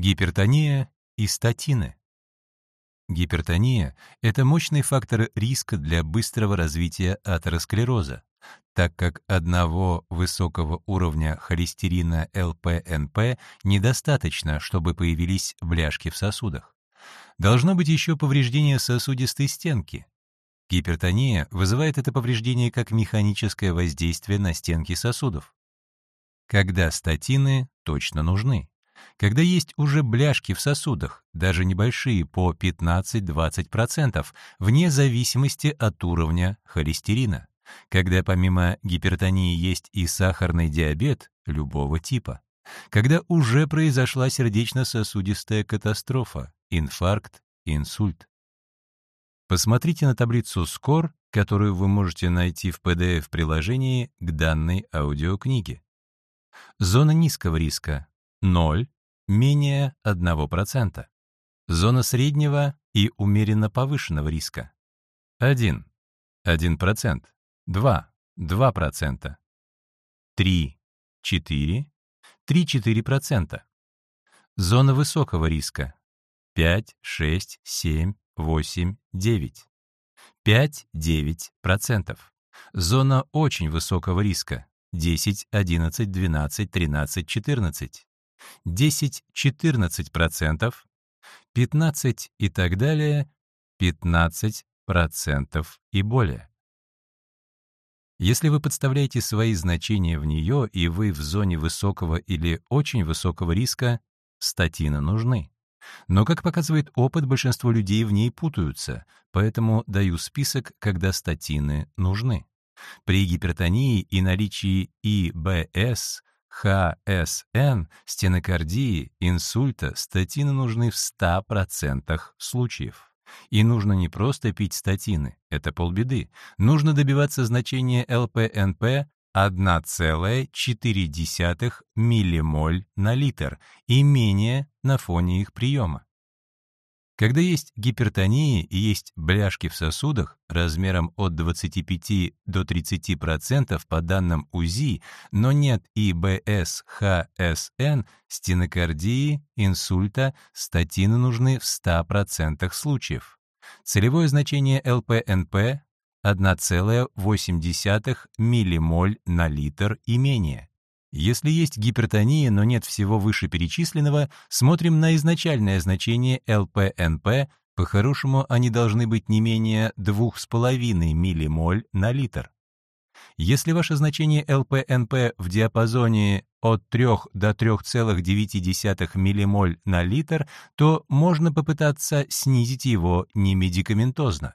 Гипертония и статины. Гипертония — это мощный фактор риска для быстрого развития атеросклероза, так как одного высокого уровня холестерина ЛПНП недостаточно, чтобы появились бляшки в сосудах. Должно быть еще повреждение сосудистой стенки. Гипертония вызывает это повреждение как механическое воздействие на стенки сосудов. Когда статины точно нужны? Когда есть уже бляшки в сосудах, даже небольшие, по 15-20%, вне зависимости от уровня холестерина. Когда помимо гипертонии есть и сахарный диабет любого типа. Когда уже произошла сердечно-сосудистая катастрофа, инфаркт, инсульт. Посмотрите на таблицу SCORE, которую вы можете найти в PDF-приложении к данной аудиокниге. Зона низкого риска 0, менее 1%. Зона среднего и умеренно повышенного риска. 1, 1%, 2, 2%, 3, 4, 3-4%. Зона высокого риска. 5, 6, 7, 8, 9. 5-9%. Зона очень высокого риска. 10, 11, 12, 13, 14, 10, 14%, 15 и так далее, 15% и более. Если вы подставляете свои значения в нее, и вы в зоне высокого или очень высокого риска, статины нужны. Но, как показывает опыт, большинство людей в ней путаются, поэтому даю список, когда статины нужны. При гипертонии и наличии ИБС, ХСН, стенокардии, инсульта статины нужны в 100% случаев. И нужно не просто пить статины, это полбеды. Нужно добиваться значения ЛПНП 1,4 миллимоль на литр и менее на фоне их приема. Когда есть гипертония и есть бляшки в сосудах размером от 25 до 30% по данным УЗИ, но нет ИБС, ХСН, стенокардии, инсульта, статины нужны в 100% случаев. Целевое значение ЛПНП 1,8 миллимоль на литр и менее. Если есть гипертония, но нет всего вышеперечисленного, смотрим на изначальное значение ЛПНП, по-хорошему они должны быть не менее 2,5 миллимоль на литр. Если ваше значение ЛПНП в диапазоне от 3 до 3,9 миллимоль на литр, то можно попытаться снизить его немедикаментозно.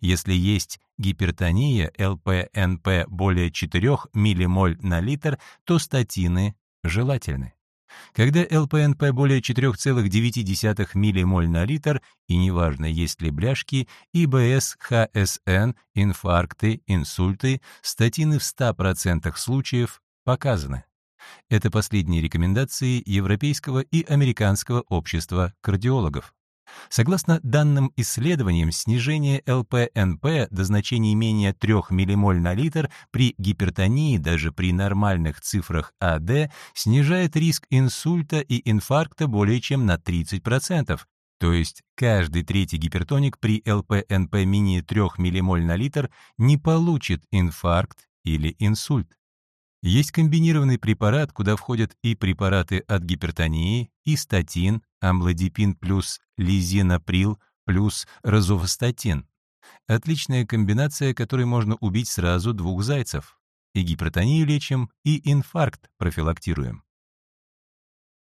Если есть гипертония ЛПНП более 4 ммоль на литр, то статины желательны. Когда ЛПНП более 4,9 ммоль на литр, и неважно, есть ли бляшки, ИБС, ХСН, инфаркты, инсульты, статины в 100% случаев показаны. Это последние рекомендации Европейского и Американского общества кардиологов. Согласно данным исследованиям, снижение ЛПНП до значений менее 3 ммоль на литр при гипертонии даже при нормальных цифрах АД снижает риск инсульта и инфаркта более чем на 30%, то есть каждый третий гипертоник при ЛПНП менее 3 ммоль на литр не получит инфаркт или инсульт. Есть комбинированный препарат, куда входят и препараты от гипертонии, и статин, амлодипин плюс лизинаприл плюс розовостатин. Отличная комбинация, которой можно убить сразу двух зайцев. И гипертонию лечим, и инфаркт профилактируем.